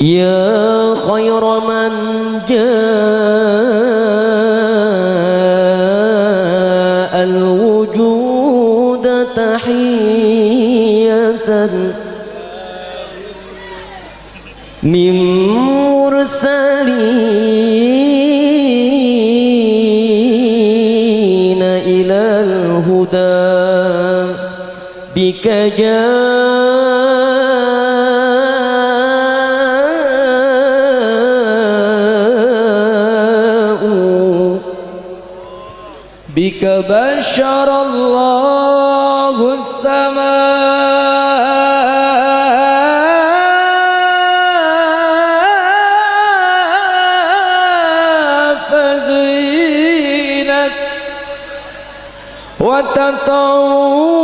يا خير من جاء الوجود تحية من مرسلين إلى الهدى بك جاء بك بشر الله السماء فزينت وتطور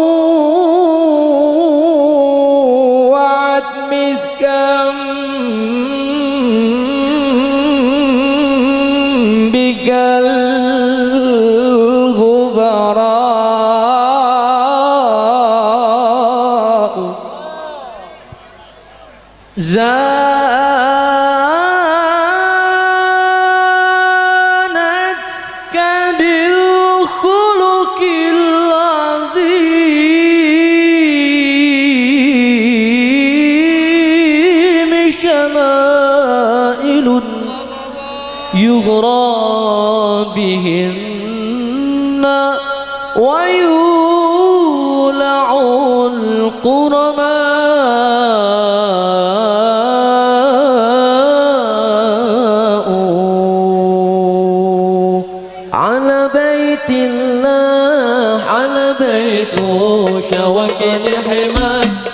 يغرى بهن ويولع القرماء على بيت الله على بيتك وكن حماك.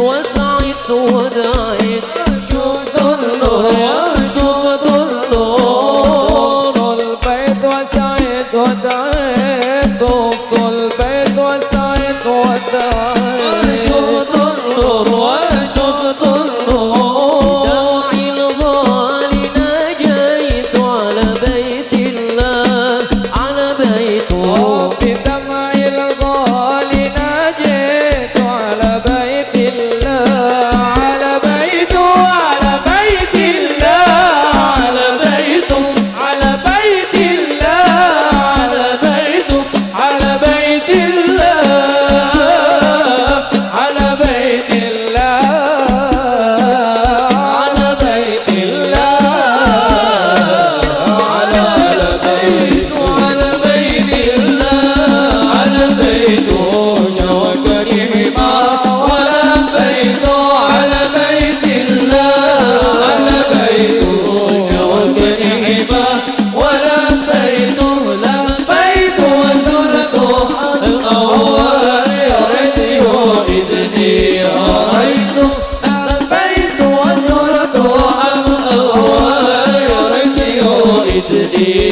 وسعيد سود عيد شوف النور يا شوف النور البيت وسعيد ودعيت البيت وسعيد ودعيت Aê!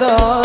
the